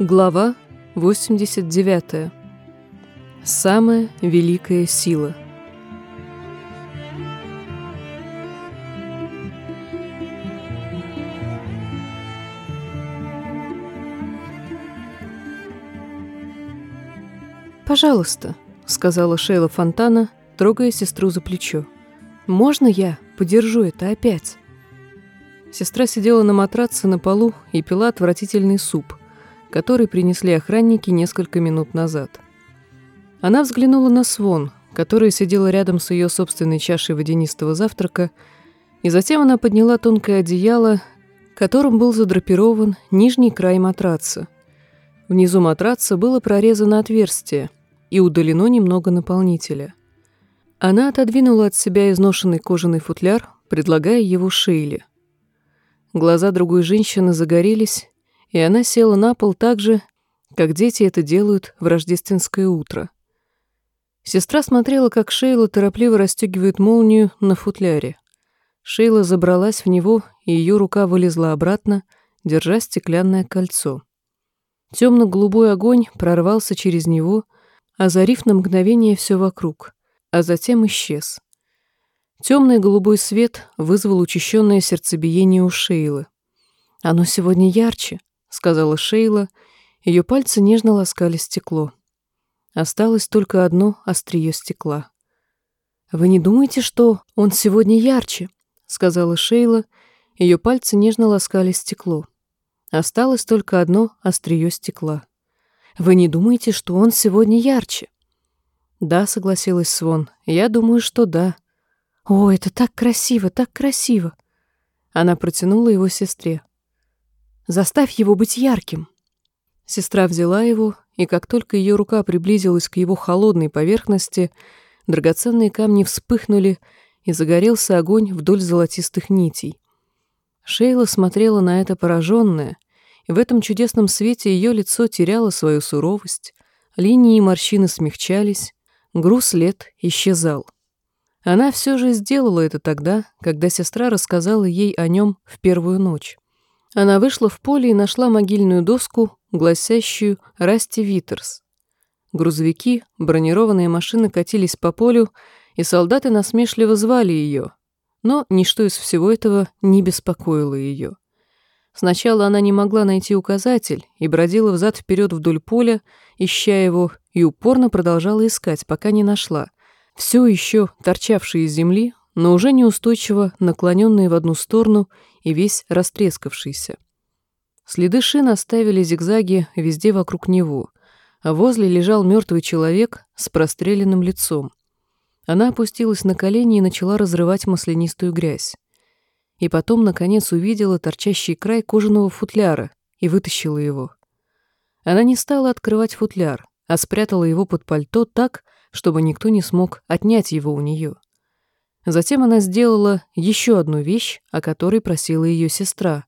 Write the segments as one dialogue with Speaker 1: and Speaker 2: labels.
Speaker 1: Глава 89. Самая великая сила. «Пожалуйста», — сказала Шейла Фонтана, трогая сестру за плечо. «Можно я подержу это опять?» Сестра сидела на матраце на полу и пила отвратительный суп — который принесли охранники несколько минут назад. Она взглянула на Свон, которая сидела рядом с ее собственной чашей водянистого завтрака, и затем она подняла тонкое одеяло, которым был задрапирован нижний край матраца. Внизу матраца было прорезано отверстие и удалено немного наполнителя. Она отодвинула от себя изношенный кожаный футляр, предлагая его Шейле. Глаза другой женщины загорелись, и она села на пол так же, как дети это делают в рождественское утро. Сестра смотрела, как Шейла торопливо расстегивает молнию на футляре. Шейла забралась в него, и ее рука вылезла обратно, держа стеклянное кольцо. Темно-голубой огонь прорвался через него, озарив на мгновение все вокруг, а затем исчез. Темный голубой свет вызвал учащенное сердцебиение у Шейлы. «Оно сегодня ярче», — сказала Шейла. Ее пальцы нежно ласкали стекло. Осталось только одно острие стекла. «Вы не думаете, что он сегодня ярче?» — сказала Шейла. Ее пальцы нежно ласкали стекло. Осталось только одно острие стекла. «Вы не думаете, что он сегодня ярче?» «Да», — согласилась Свон. «Я думаю, что да». «О, это так красиво, так красиво!» Она протянула его сестре. Заставь его быть ярким». Сестра взяла его, и как только ее рука приблизилась к его холодной поверхности, драгоценные камни вспыхнули, и загорелся огонь вдоль золотистых нитей. Шейла смотрела на это пораженная, и в этом чудесном свете ее лицо теряло свою суровость, линии и морщины смягчались, груз лет исчезал. Она все же сделала это тогда, когда сестра рассказала ей о нем в первую ночь. Она вышла в поле и нашла могильную доску, гласящую «Расти Витерс». Грузовики, бронированные машины катились по полю, и солдаты насмешливо звали ее. Но ничто из всего этого не беспокоило ее. Сначала она не могла найти указатель и бродила взад-вперед вдоль поля, ища его, и упорно продолжала искать, пока не нашла. Все еще торчавшие из земли, но уже неустойчиво наклоненные в одну сторону и весь растрескавшийся. Следы шин оставили зигзаги везде вокруг него, а возле лежал мертвый человек с простреленным лицом. Она опустилась на колени и начала разрывать маслянистую грязь. И потом, наконец, увидела торчащий край кожаного футляра и вытащила его. Она не стала открывать футляр, а спрятала его под пальто так, чтобы никто не смог отнять его у нее. Затем она сделала еще одну вещь, о которой просила ее сестра.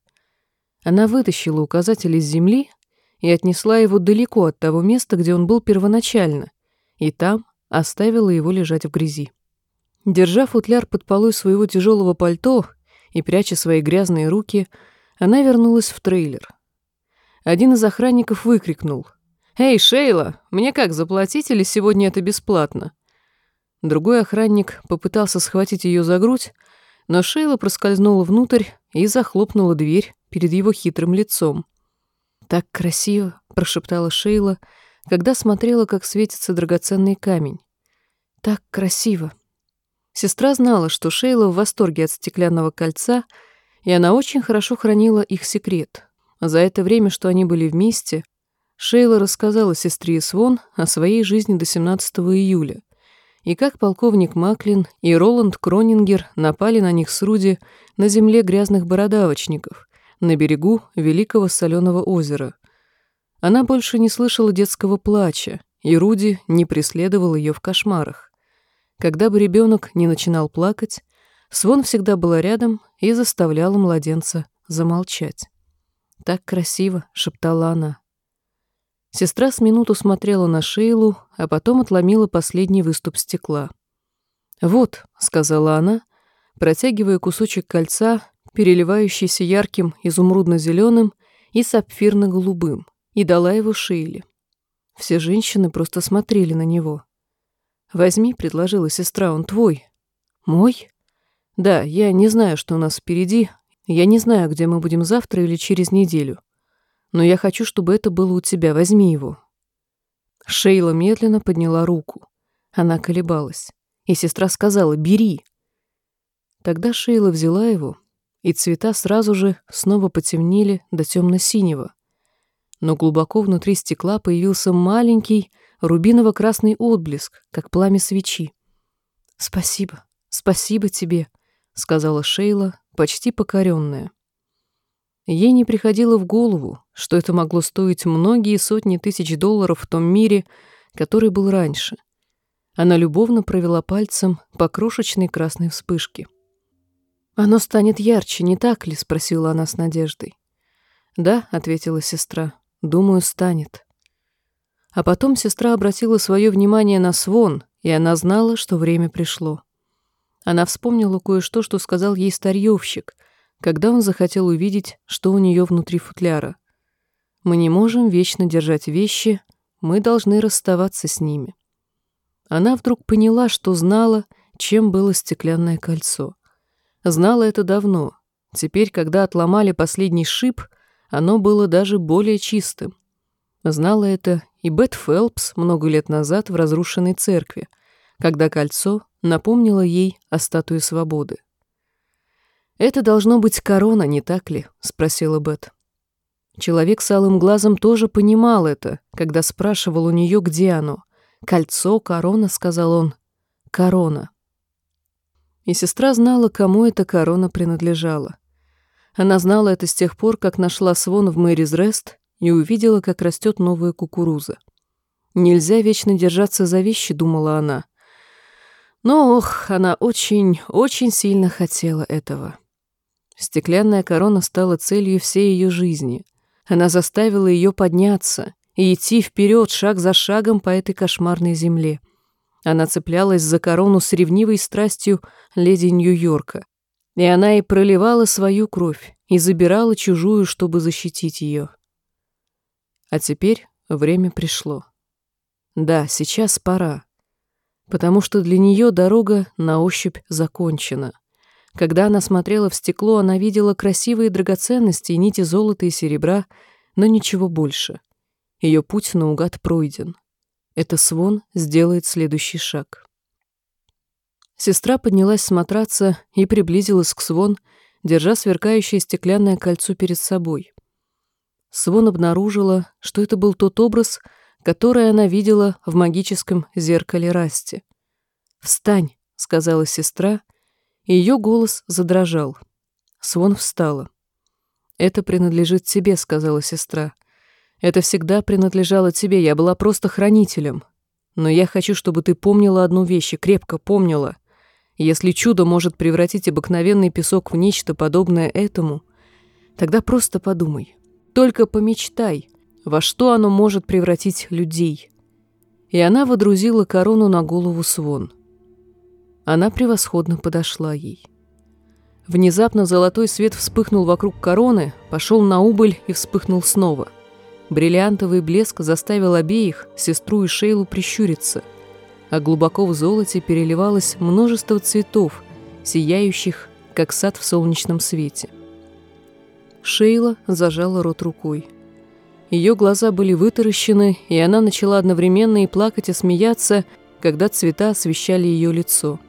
Speaker 1: Она вытащила указатель из земли и отнесла его далеко от того места, где он был первоначально, и там оставила его лежать в грязи. Держа футляр под полой своего тяжелого пальто и пряча свои грязные руки, она вернулась в трейлер. Один из охранников выкрикнул. «Эй, Шейла, мне как, заплатить или сегодня это бесплатно?» Другой охранник попытался схватить ее за грудь, но Шейла проскользнула внутрь и захлопнула дверь перед его хитрым лицом. «Так красиво!» — прошептала Шейла, когда смотрела, как светится драгоценный камень. «Так красиво!» Сестра знала, что Шейла в восторге от стеклянного кольца, и она очень хорошо хранила их секрет. За это время, что они были вместе, Шейла рассказала сестре Свон о своей жизни до 17 июля — и как полковник Маклин и Роланд Кронингер напали на них с Руди на земле грязных бородавочников на берегу Великого Соленого озера. Она больше не слышала детского плача, и Руди не преследовал ее в кошмарах. Когда бы ребенок не начинал плакать, Свон всегда была рядом и заставляла младенца замолчать. «Так красиво», — шептала она. Сестра с минуту смотрела на Шейлу, а потом отломила последний выступ стекла. «Вот», — сказала она, протягивая кусочек кольца, переливающийся ярким изумрудно-зеленым и сапфирно-голубым, и дала его Шейле. Все женщины просто смотрели на него. «Возьми», — предложила сестра, — «он твой». «Мой?» «Да, я не знаю, что у нас впереди. Я не знаю, где мы будем завтра или через неделю. Но я хочу, чтобы это было у тебя. Возьми его». Шейла медленно подняла руку. Она колебалась. И сестра сказала «бери». Тогда Шейла взяла его, и цвета сразу же снова потемнели до темно-синего. Но глубоко внутри стекла появился маленький рубиново-красный отблеск, как пламя свечи. «Спасибо, спасибо тебе», — сказала Шейла, почти покоренная. Ей не приходило в голову, что это могло стоить многие сотни тысяч долларов в том мире, который был раньше. Она любовно провела пальцем по крошечной красной вспышке. «Оно станет ярче, не так ли?» — спросила она с надеждой. «Да», — ответила сестра, — «думаю, станет». А потом сестра обратила свое внимание на свон, и она знала, что время пришло. Она вспомнила кое-что, что сказал ей старьевщик, когда он захотел увидеть, что у нее внутри футляра. Мы не можем вечно держать вещи, мы должны расставаться с ними. Она вдруг поняла, что знала, чем было стеклянное кольцо. Знала это давно. Теперь, когда отломали последний шип, оно было даже более чистым. Знала это и Бет Фелпс много лет назад в разрушенной церкви, когда кольцо напомнило ей о статуе свободы. «Это должно быть корона, не так ли?» — спросила Бет. Человек с алым глазом тоже понимал это, когда спрашивал у нее, где оно. «Кольцо, корона», — сказал он. «Корона». И сестра знала, кому эта корона принадлежала. Она знала это с тех пор, как нашла свон в Мэрис Рест и увидела, как растет новая кукуруза. «Нельзя вечно держаться за вещи», — думала она. Но, ох, она очень, очень сильно хотела этого. Стеклянная корона стала целью всей ее жизни. Она заставила ее подняться и идти вперед шаг за шагом по этой кошмарной земле. Она цеплялась за корону с ревнивой страстью леди Нью-Йорка. И она и проливала свою кровь, и забирала чужую, чтобы защитить ее. А теперь время пришло. Да, сейчас пора. Потому что для нее дорога на ощупь закончена. Когда она смотрела в стекло, она видела красивые драгоценности и нити золота и серебра, но ничего больше. Ее путь наугад пройден. Это Свон сделает следующий шаг. Сестра поднялась с матраца и приблизилась к Свон, держа сверкающее стеклянное кольцо перед собой. Свон обнаружила, что это был тот образ, который она видела в магическом зеркале Расти. «Встань», — сказала сестра, ее голос задрожал. Свон встала. «Это принадлежит тебе», — сказала сестра. «Это всегда принадлежало тебе, я была просто хранителем. Но я хочу, чтобы ты помнила одну вещь и крепко помнила. Если чудо может превратить обыкновенный песок в нечто подобное этому, тогда просто подумай. Только помечтай, во что оно может превратить людей. И она водрузила корону на голову Свон. Она превосходно подошла ей. Внезапно золотой свет вспыхнул вокруг короны, пошел на убыль и вспыхнул снова. Бриллиантовый блеск заставил обеих, сестру и Шейлу, прищуриться, а глубоко в золоте переливалось множество цветов, сияющих, как сад в солнечном свете. Шейла зажала рот рукой. Ее глаза были вытаращены, и она начала одновременно и плакать, и смеяться, когда цвета освещали ее лицо.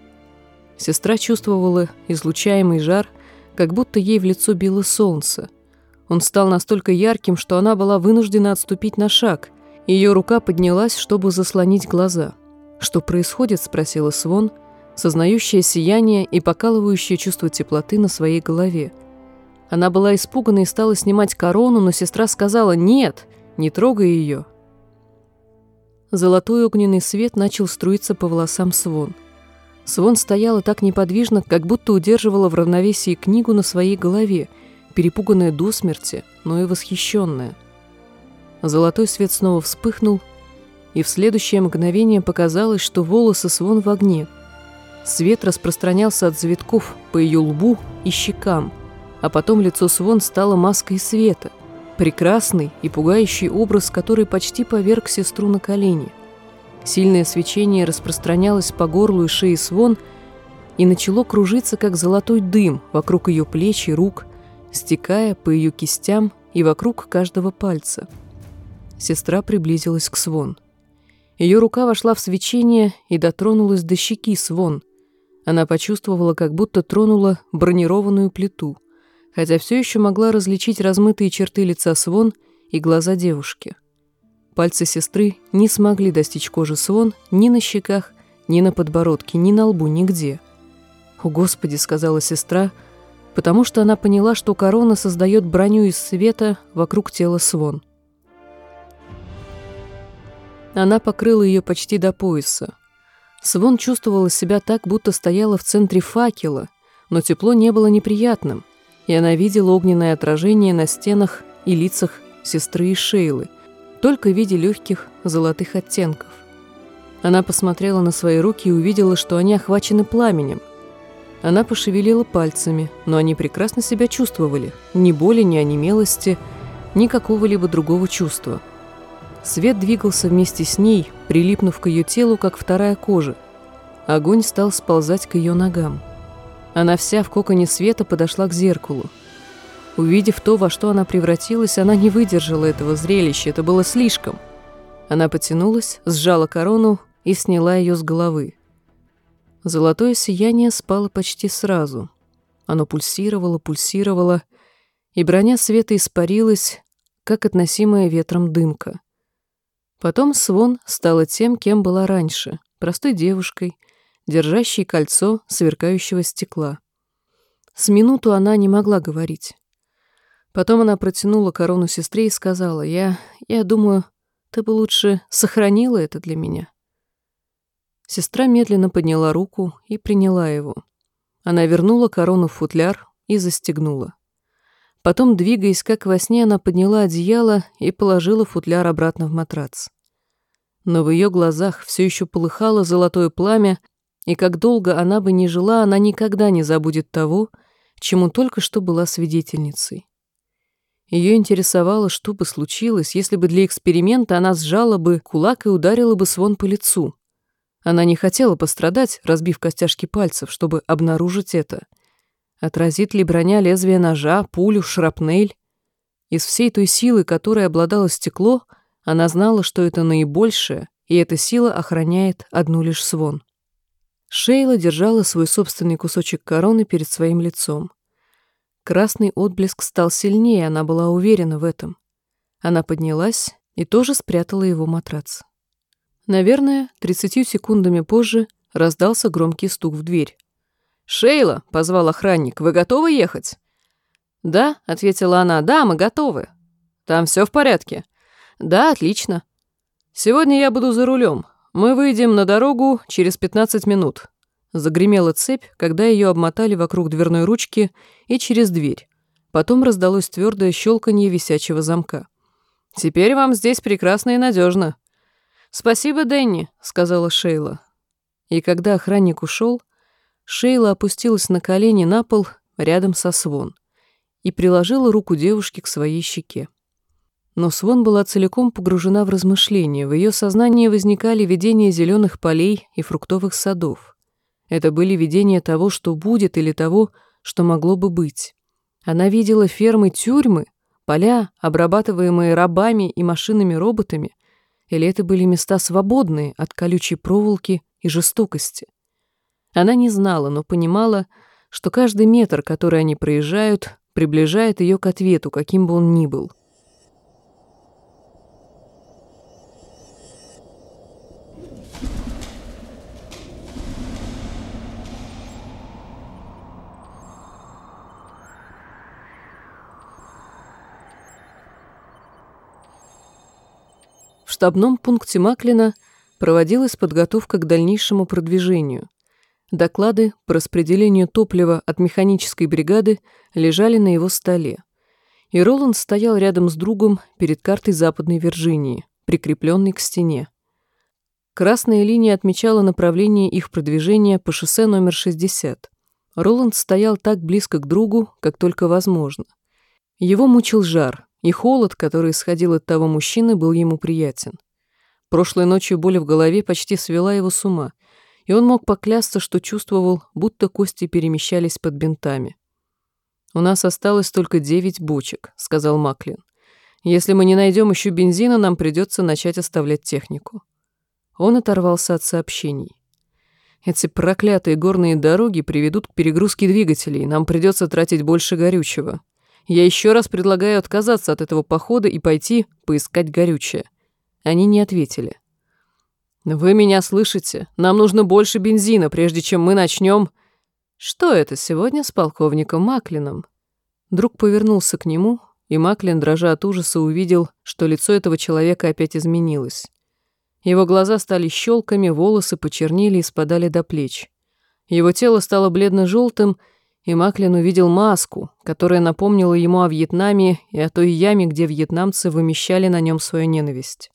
Speaker 1: Сестра чувствовала излучаемый жар, как будто ей в лицо било солнце. Он стал настолько ярким, что она была вынуждена отступить на шаг. Ее рука поднялась, чтобы заслонить глаза. «Что происходит?» – спросила Свон, сознающее сияние и покалывающее чувство теплоты на своей голове. Она была испугана и стала снимать корону, но сестра сказала «Нет, не трогай ее». Золотой огненный свет начал струиться по волосам Свон. Свон стояла так неподвижно, как будто удерживала в равновесии книгу на своей голове, перепуганная до смерти, но и восхищенная. Золотой свет снова вспыхнул, и в следующее мгновение показалось, что волосы Свон в огне. Свет распространялся от завитков по ее лбу и щекам – а потом лицо Свон стало маской света, Прекрасный и пугающий образ, который почти поверг сестру на колени. Сильное свечение распространялось по горлу и шее Свон и начало кружиться, как золотой дым, вокруг ее плеч и рук, стекая по ее кистям и вокруг каждого пальца. Сестра приблизилась к Свон. Ее рука вошла в свечение и дотронулась до щеки Свон. Она почувствовала, как будто тронула бронированную плиту, хотя все еще могла различить размытые черты лица Свон и глаза девушки. Пальцы сестры не смогли достичь кожи Свон ни на щеках, ни на подбородке, ни на лбу, нигде. «О, Господи!» — сказала сестра, потому что она поняла, что корона создает броню из света вокруг тела Свон. Она покрыла ее почти до пояса. Свон чувствовала себя так, будто стояла в центре факела, но тепло не было неприятным, и она видела огненное отражение на стенах и лицах сестры и Шейлы, только в виде легких золотых оттенков. Она посмотрела на свои руки и увидела, что они охвачены пламенем. Она пошевелила пальцами, но они прекрасно себя чувствовали, ни боли, ни онемелости, ни какого-либо другого чувства – Свет двигался вместе с ней, прилипнув к ее телу, как вторая кожа. Огонь стал сползать к ее ногам. Она вся в коконе света подошла к зеркалу. Увидев то, во что она превратилась, она не выдержала этого зрелища, это было слишком. Она потянулась, сжала корону и сняла ее с головы. Золотое сияние спало почти сразу. Оно пульсировало, пульсировало, и броня света испарилась, как относимая ветром дымка. Потом Свон стала тем, кем была раньше, простой девушкой, держащей кольцо сверкающего стекла. С минуту она не могла говорить. Потом она протянула корону сестре и сказала, «Я... я думаю, ты бы лучше сохранила это для меня». Сестра медленно подняла руку и приняла его. Она вернула корону в футляр и застегнула. Потом, двигаясь как во сне, она подняла одеяло и положила футляр обратно в матрац. Но в ее глазах все еще полыхало золотое пламя, и как долго она бы ни жила, она никогда не забудет того, чему только что была свидетельницей. Ее интересовало, что бы случилось, если бы для эксперимента она сжала бы кулак и ударила бы свон по лицу. Она не хотела пострадать, разбив костяшки пальцев, чтобы обнаружить это — Отразит ли броня лезвие ножа, пулю, шрапнель? Из всей той силы, которой обладало стекло, она знала, что это наибольшее, и эта сила охраняет одну лишь свон. Шейла держала свой собственный кусочек короны перед своим лицом. Красный отблеск стал сильнее, она была уверена в этом. Она поднялась и тоже спрятала его матрац. Наверное, тридцатью секундами позже раздался громкий стук в дверь. «Шейла», — позвал охранник, — «вы готовы ехать?» «Да», — ответила она, — «да, мы готовы». «Там все в порядке?» «Да, отлично». «Сегодня я буду за рулем. Мы выйдем на дорогу через 15 минут». Загремела цепь, когда ее обмотали вокруг дверной ручки и через дверь. Потом раздалось твердое щелканье висячего замка. «Теперь вам здесь прекрасно и надежно. «Спасибо, Дэнни», — сказала Шейла. И когда охранник ушел, Шейла опустилась на колени на пол рядом со Свон и приложила руку девушки к своей щеке. Но Свон была целиком погружена в размышления, в ее сознании возникали видения зеленых полей и фруктовых садов. Это были видения того, что будет, или того, что могло бы быть. Она видела фермы тюрьмы, поля, обрабатываемые рабами и машинами-роботами, или это были места свободные от колючей проволоки и жестокости. Она не знала, но понимала, что каждый метр, который они проезжают, приближает ее к ответу, каким бы он ни был. Штабном пункте Маклина проводилась подготовка к дальнейшему продвижению. Доклады по распределению топлива от механической бригады лежали на его столе. И Роланд стоял рядом с другом перед картой Западной Вирджинии, прикрепленной к стене. Красная линия отмечала направление их продвижения по шоссе номер 60. Роланд стоял так близко к другу, как только возможно. Его мучил жар, и холод, который исходил от того мужчины, был ему приятен. Прошлой ночью боль в голове почти свела его с ума, и он мог поклясться, что чувствовал, будто кости перемещались под бинтами. «У нас осталось только девять бочек», — сказал Маклин. «Если мы не найдем еще бензина, нам придется начать оставлять технику». Он оторвался от сообщений. Эти проклятые горные дороги приведут к перегрузке двигателей, нам придется тратить больше горючего. Я еще раз предлагаю отказаться от этого похода и пойти поискать горючее. Они не ответили. «Вы меня слышите? Нам нужно больше бензина, прежде чем мы начнем...» «Что это сегодня с полковником Маклином?» Друг повернулся к нему, и Маклин, дрожа от ужаса, увидел, что лицо этого человека опять изменилось. Его глаза стали щелками, волосы почернели и спадали до плеч. Его тело стало бледно-желтым, и Маклин увидел маску, которая напомнила ему о Вьетнаме и о той яме, где вьетнамцы вымещали на нем свою ненависть.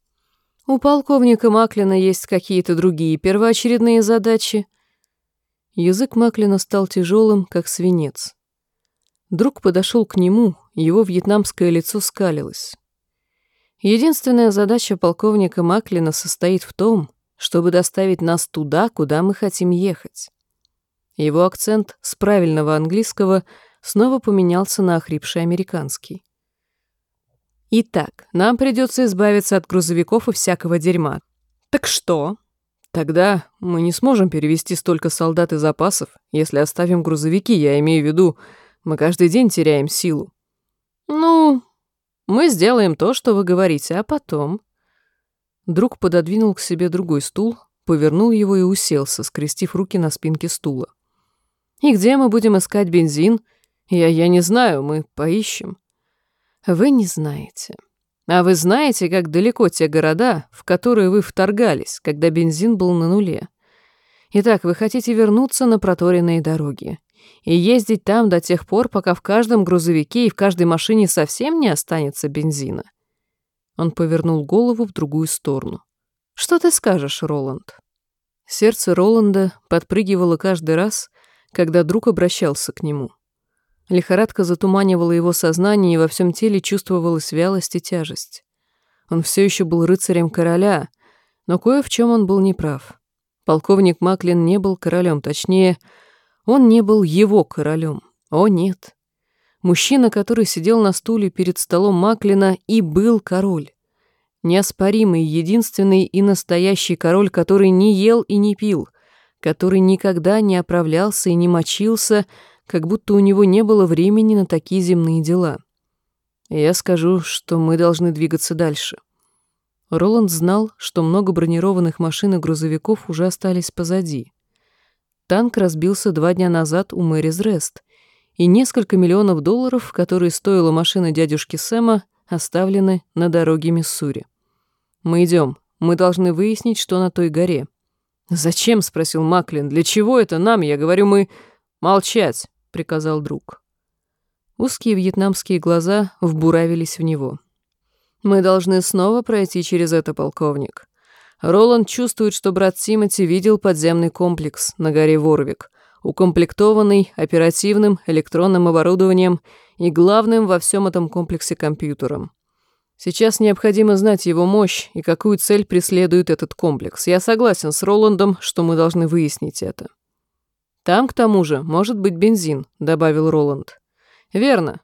Speaker 1: «У полковника Маклина есть какие-то другие первоочередные задачи?» Язык Маклина стал тяжелым, как свинец. Друг подошел к нему, его вьетнамское лицо скалилось. Единственная задача полковника Маклина состоит в том, чтобы доставить нас туда, куда мы хотим ехать. Его акцент с правильного английского снова поменялся на охрипший американский. Итак, нам придется избавиться от грузовиков и всякого дерьма. Так что? Тогда мы не сможем перевести столько солдат и запасов, если оставим грузовики, я имею в виду, мы каждый день теряем силу. Ну, мы сделаем то, что вы говорите, а потом...» Друг пододвинул к себе другой стул, повернул его и уселся, скрестив руки на спинке стула. «И где мы будем искать бензин? Я, я не знаю, мы поищем». «Вы не знаете. А вы знаете, как далеко те города, в которые вы вторгались, когда бензин был на нуле? Итак, вы хотите вернуться на проторенные дороги и ездить там до тех пор, пока в каждом грузовике и в каждой машине совсем не останется бензина. Он повернул голову в другую сторону. «Что ты скажешь, Роланд?» Сердце Роланда подпрыгивало каждый раз, когда друг обращался к нему. Лихорадка затуманивала его сознание, и во всем теле чувствовалась вялость и тяжесть. Он все еще был рыцарем короля, но кое в чем он был неправ. Полковник Маклин не был королем, точнее, он не был его королем. О, нет. Мужчина, который сидел на стуле перед столом Маклина, и был король. Неоспоримый, единственный и настоящий король, который не ел и не пил, который никогда не оправлялся и не мочился, как будто у него не было времени на такие земные дела. Я скажу, что мы должны двигаться дальше. Роланд знал, что много бронированных машин и грузовиков уже остались позади. Танк разбился два дня назад у Мэрис Рест, и несколько миллионов долларов, которые стоила машина дядюшки Сэма, оставлены на дороге Миссури. «Мы идем. Мы должны выяснить, что на той горе». «Зачем?» — спросил Маклин. «Для чего это нам? Я говорю, мы...» «Молчать!» — приказал друг. Узкие вьетнамские глаза вбуравились в него. «Мы должны снова пройти через это, полковник. Роланд чувствует, что брат Тимоти видел подземный комплекс на горе Ворвик, укомплектованный оперативным электронным оборудованием и главным во всем этом комплексе компьютером. Сейчас необходимо знать его мощь и какую цель преследует этот комплекс. Я согласен с Роландом, что мы должны выяснить это. Там, к тому же, может быть бензин, добавил Роланд. Верно.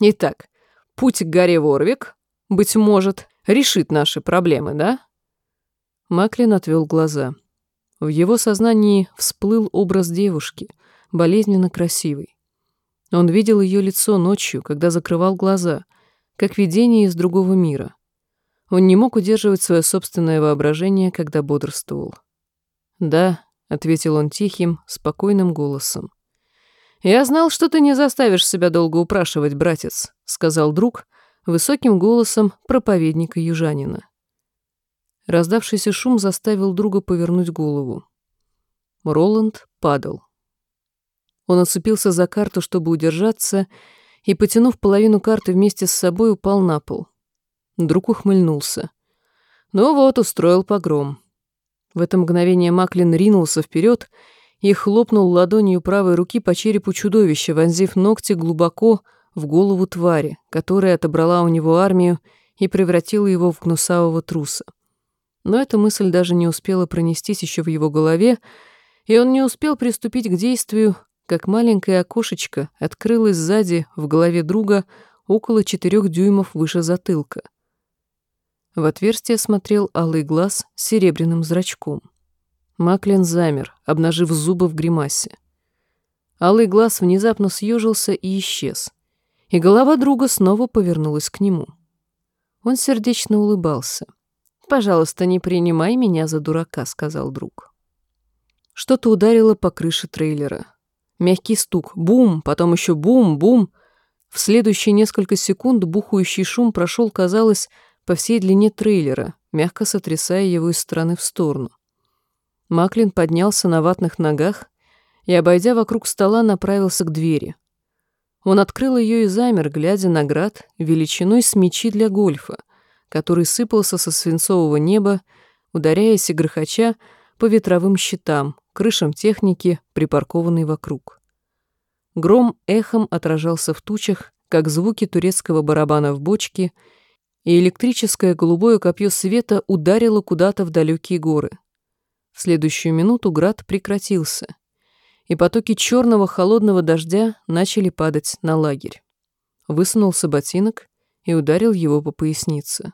Speaker 1: Итак, путь к горе Ворвик, быть может, решит наши проблемы, да? Маклин отвел глаза. В его сознании всплыл образ девушки, болезненно красивой. Он видел ее лицо ночью, когда закрывал глаза, как видение из другого мира. Он не мог удерживать свое собственное воображение, когда бодрствовал. «Да», — ответил он тихим, спокойным голосом. «Я знал, что ты не заставишь себя долго упрашивать, братец», — сказал друг высоким голосом проповедника-южанина. Раздавшийся шум заставил друга повернуть голову. Роланд падал. Он оцепился за карту, чтобы удержаться, и, потянув половину карты вместе с собой, упал на пол. Друг ухмыльнулся. Ну вот, устроил погром. В это мгновение Маклин ринулся вперед и хлопнул ладонью правой руки по черепу чудовища, вонзив ногти глубоко в голову твари, которая отобрала у него армию и превратила его в гнусавого труса. Но эта мысль даже не успела пронестись еще в его голове, и он не успел приступить к действию, как маленькое окошечко открылось сзади в голове друга около четырех дюймов выше затылка. В отверстие смотрел алый глаз с серебряным зрачком. Маклин замер, обнажив зубы в гримасе. Алый глаз внезапно съежился и исчез, и голова друга снова повернулась к нему. Он сердечно улыбался. «Пожалуйста, не принимай меня за дурака», — сказал друг. Что-то ударило по крыше трейлера. Мягкий стук. Бум, потом еще бум, бум. В следующие несколько секунд бухающий шум прошел, казалось, по всей длине трейлера, мягко сотрясая его из стороны в сторону. Маклин поднялся на ватных ногах и, обойдя вокруг стола, направился к двери. Он открыл ее и замер, глядя на град величиной с мечи для гольфа, который сыпался со свинцового неба, ударяясь и грохоча по ветровым щитам, крышам техники, припаркованной вокруг. Гром эхом отражался в тучах, как звуки турецкого барабана в бочке, и электрическое голубое копье света ударило куда-то в далекие горы. В следующую минуту град прекратился, и потоки черного холодного дождя начали падать на лагерь. Высунулся ботинок и ударил его по пояснице.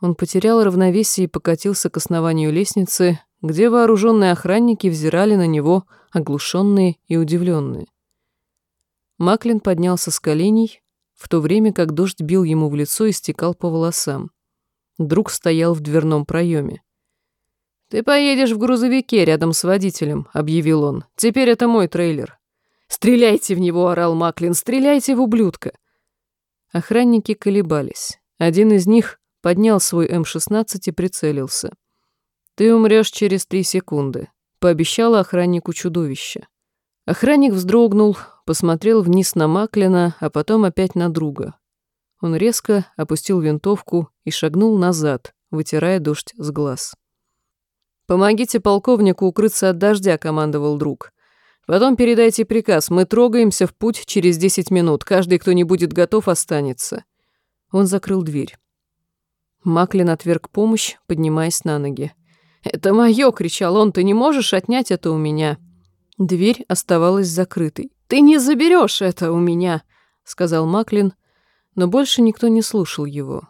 Speaker 1: Он потерял равновесие и покатился к основанию лестницы, где вооруженные охранники взирали на него, оглушенные и удивленные. Маклин поднялся с коленей, в то время как дождь бил ему в лицо и стекал по волосам. Друг стоял в дверном проеме. «Ты поедешь в грузовике рядом с водителем», — объявил он. «Теперь это мой трейлер». «Стреляйте в него!» — орал Маклин. «Стреляйте в ублюдка!» Охранники колебались. Один из них поднял свой М-16 и прицелился. «Ты умрешь через три секунды», — пообещала охраннику чудовище. Охранник вздрогнул, посмотрел вниз на Маклина, а потом опять на друга. Он резко опустил винтовку и шагнул назад, вытирая дождь с глаз. «Помогите полковнику укрыться от дождя», — командовал друг. «Потом передайте приказ. Мы трогаемся в путь через десять минут. Каждый, кто не будет готов, останется». Он закрыл дверь. Маклин отверг помощь, поднимаясь на ноги. «Это мое!» — кричал он. «Ты не можешь отнять это у меня!» Дверь оставалась закрытой. «Ты не заберешь это у меня!» — сказал Маклин, но больше никто не слушал его.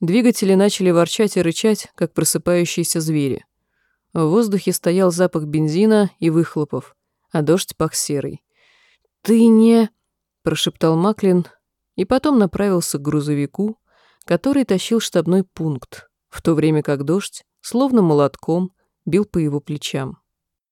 Speaker 1: Двигатели начали ворчать и рычать, как просыпающиеся звери. В воздухе стоял запах бензина и выхлопов, а дождь пах серой. «Ты не...» — прошептал Маклин и потом направился к грузовику, который тащил штабной пункт, в то время как дождь словно молотком, бил по его плечам.